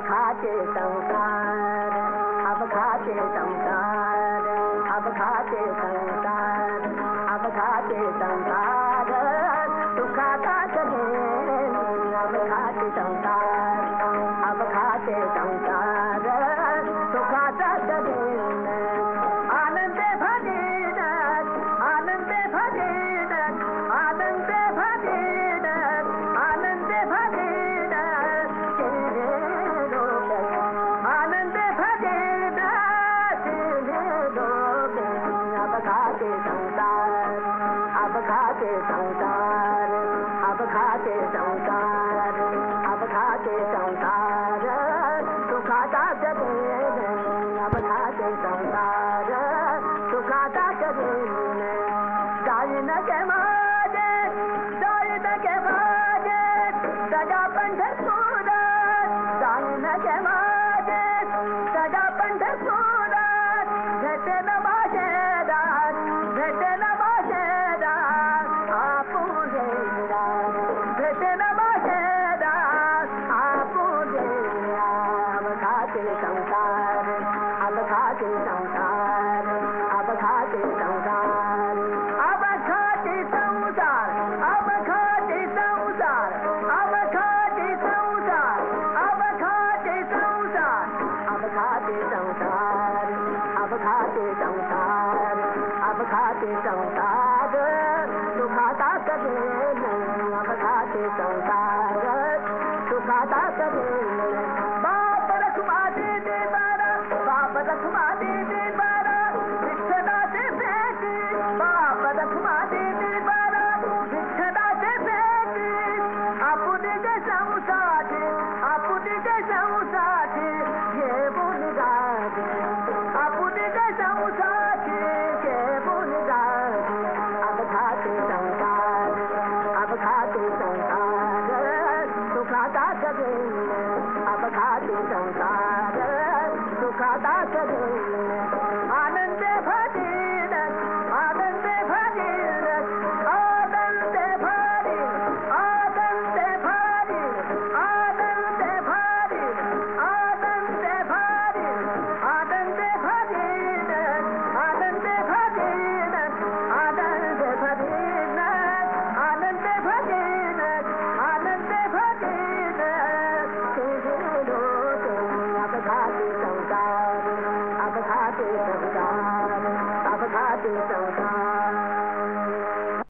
खाते संसार अब खाते संसार अब खाते संसार अब खाते संसार खाते संसार अब खाते संसार अब खाते संसार अब खाते संसार सुखाता चले अब खाते संसार सुखाता के माजे जाईन के सदा पंढरपूर जाईन के बाप रखवा दे दे बारा बाप रखवा दे दे ಸಂಸಾರ ಸುಖ ದಾಸರು सभ देसवान